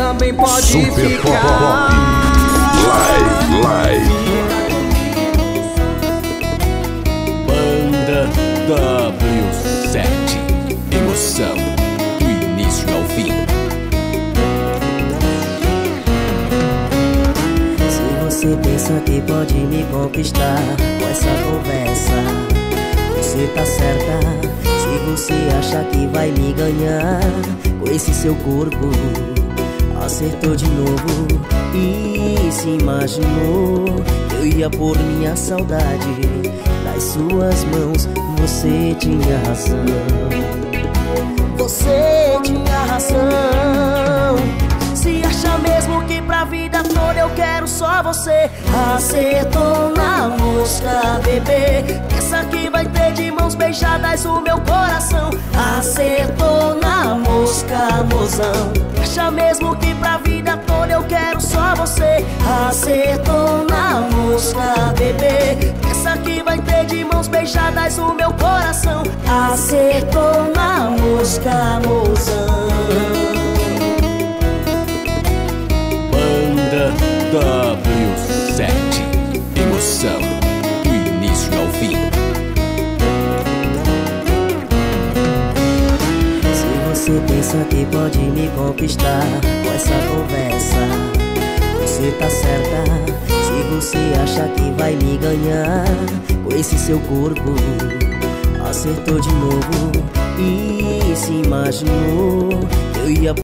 também pode Super ficar. Pop. Live, live. Banda W7 Emoção do início ao fim. Se você pensa que pode me conquistar com essa conversa, você tá certa. Se você acha que vai me ganhar com esse seu corpo, acertou de novo e se imaginou que eu ia pôr minha saudade nas suas mãos. Você tinha razão. Você tinha razão. Se acha mesmo que pra vida toda eu quero só você. Acertou na mosca, bebê. Essa que vai ter de mãos beijadas o meu coração. Mozão. Acha mesmo que pra vida toda eu quero só você. Acertou na mosca, bebê. Essa que vai ter de mãos beijadas o meu coração. Acertou na mosca, mozão. Você pensa que pode me conquistar com essa conversa, você tá certa. Se você acha que vai me ganhar com esse seu corpo, acertou de novo e se imaginou que eu ia